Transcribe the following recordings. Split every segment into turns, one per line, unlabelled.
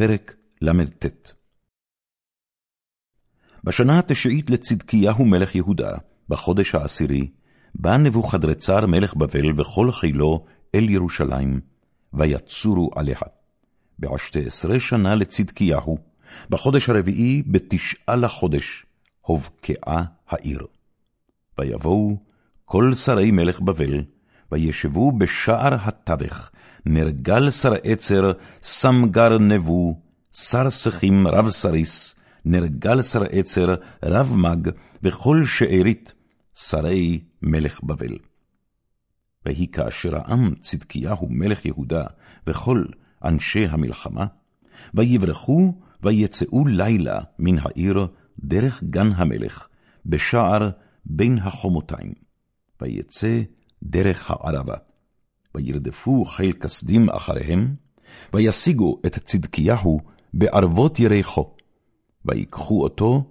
פרק ל"ט בשנה התשעית לצדקיהו מלך יהודה, בחודש העשירי, בא נבוכדרצר מלך בבל וכל חילו אל ירושלים, ויצורו עליה. בעשתי עשרה שנה לצדקיהו, בחודש הרביעי, בתשעה לחודש, הובקעה העיר. ויבואו כל שרי מלך בבל, וישבו בשער התווך, נרגל שר עצר, סמגר נבו, שר שכים רב סריס, נרגל שר עצר, רב מג, וכל שארית, שרי מלך בבל. ויהי כאשר העם צדקיהו מלך יהודה, וכל אנשי המלחמה, ויברחו ויצאו לילה מן העיר דרך גן המלך, בשער בין החומותיים, ויצא דרך הערבה. וירדפו חיל כסדים אחריהם, וישיגו את צדקיהו בערבות יריחו, ויקחו אותו,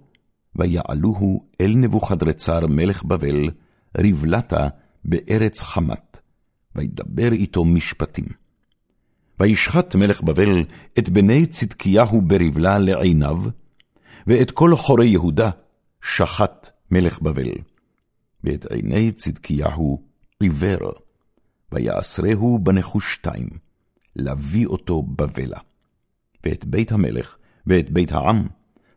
ויעלוהו אל נבוכדרצר מלך בבל, רבלתה בארץ חמת, וידבר איתו משפטים. וישחט מלך בבל את בני צדקיהו ברבלה לעיניו, ואת כל חורי יהודה שחט מלך בבל. ואת עיני צדקיהו עיוור, ויעשרהו בנחושתיים, להביא אותו בבלה. ואת בית המלך ואת בית העם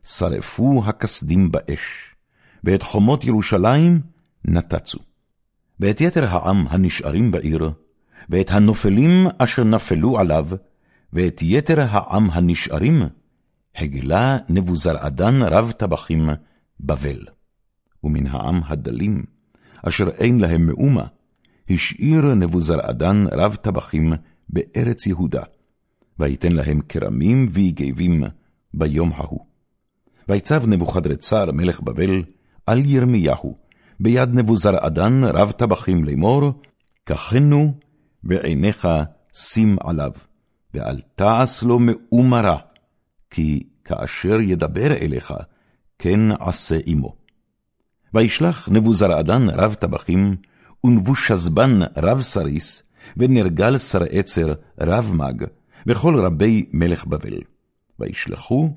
שרפו הכסדים באש, ואת חומות ירושלים נתצו. ואת יתר העם הנשארים בעיר, ואת הנופלים אשר נפלו עליו, ואת יתר העם הנשארים, הגלה נבוזרעדן רב טבחים בבל. ומן העם הדלים, אשר אין להם מאומה, השאיר נבוזרעדן רב טבחים בארץ יהודה, ויתן להם כרמים ויגבים ביום ההוא. ויצב נבוכדרצר מלך בבל על ירמיהו, ביד נבוזרעדן רב טבחים לאמור, קחנו ועיניך שים עליו, ואל תעש לו מאומה רע, כי כאשר ידבר אליך, כן עשה עמו. וישלח נבוזרעדן רב טבחים, ונבושזבן רב סריס, ונרגל שר עצר רב מג, וכל רבי מלך בבל. וישלחו,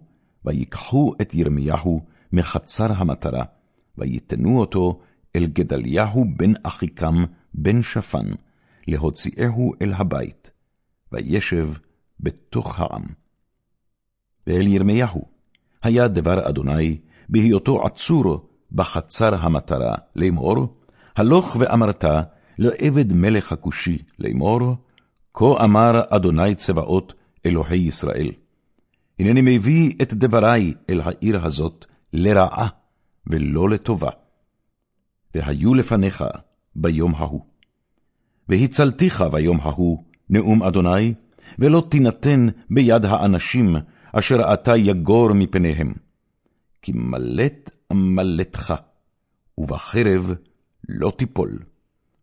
ויקחו את ירמיהו מחצר המטרה, ויתנו אותו אל גדליהו בן אחיקם בן שפן, להוציאהו אל הבית, וישב בתוך העם. ואל ירמיהו היה דבר אדוני, בהיותו עצור בחצר המטרה, לאמור, הלוך ואמרת לעבד מלך הכושי לאמור, כה אמר אדוני צבאות אלוהי ישראל, הנני מביא את דברי אל העיר הזאת לרעה ולא לטובה. והיו לפניך ביום ההוא. והצלתיך ביום ההוא, נאום אדוני, ולא תינתן ביד האנשים אשר אתה יגור מפניהם. כי מלט אמלטך, ובחרב לא תיפול,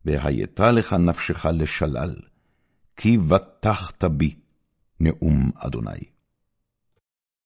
והייתה לך נפשך לשלל, כי בטחת בי, נאום אדוני.